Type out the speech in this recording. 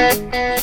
Música